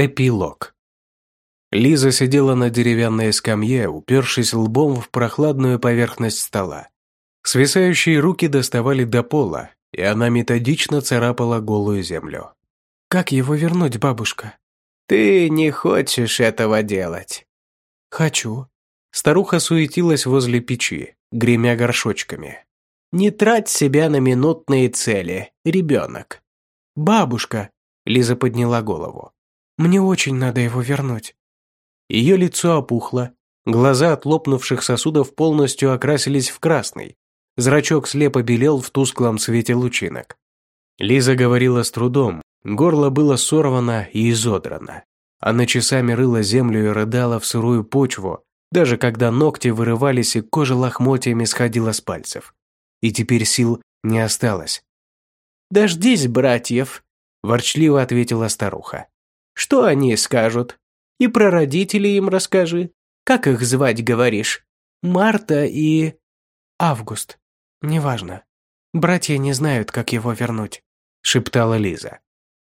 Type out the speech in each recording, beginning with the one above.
Эпилог. Лиза сидела на деревянной скамье, упершись лбом в прохладную поверхность стола. Свисающие руки доставали до пола, и она методично царапала голую землю. «Как его вернуть, бабушка?» «Ты не хочешь этого делать». «Хочу». Старуха суетилась возле печи, гремя горшочками. «Не трать себя на минутные цели, ребенок». «Бабушка!» Лиза подняла голову. Мне очень надо его вернуть». Ее лицо опухло, глаза от лопнувших сосудов полностью окрасились в красный, зрачок слепо белел в тусклом свете лучинок. Лиза говорила с трудом, горло было сорвано и изодрано. Она часами рыла землю и рыдала в сырую почву, даже когда ногти вырывались и кожа лохмотьями сходила с пальцев. И теперь сил не осталось. «Дождись, братьев», – ворчливо ответила старуха. Что они скажут? И про родителей им расскажи. Как их звать, говоришь? Марта и... Август. Неважно. Братья не знают, как его вернуть, шептала Лиза.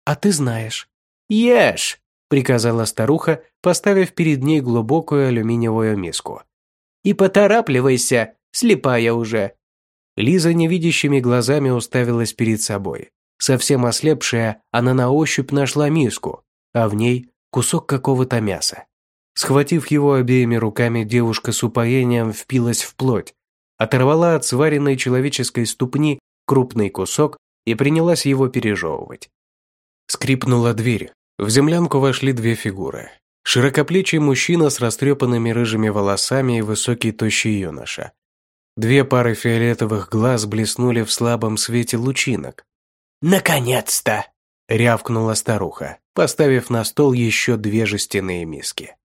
А ты знаешь. Ешь, приказала старуха, поставив перед ней глубокую алюминиевую миску. И поторапливайся, слепая уже. Лиза невидящими глазами уставилась перед собой. Совсем ослепшая, она на ощупь нашла миску, а в ней кусок какого-то мяса. Схватив его обеими руками, девушка с упоением впилась в плоть, оторвала от сваренной человеческой ступни крупный кусок и принялась его пережевывать. Скрипнула дверь. В землянку вошли две фигуры. Широкоплечий мужчина с растрепанными рыжими волосами и высокий тощий юноша. Две пары фиолетовых глаз блеснули в слабом свете лучинок. «Наконец-то!» – рявкнула старуха, поставив на стол еще две жестяные миски.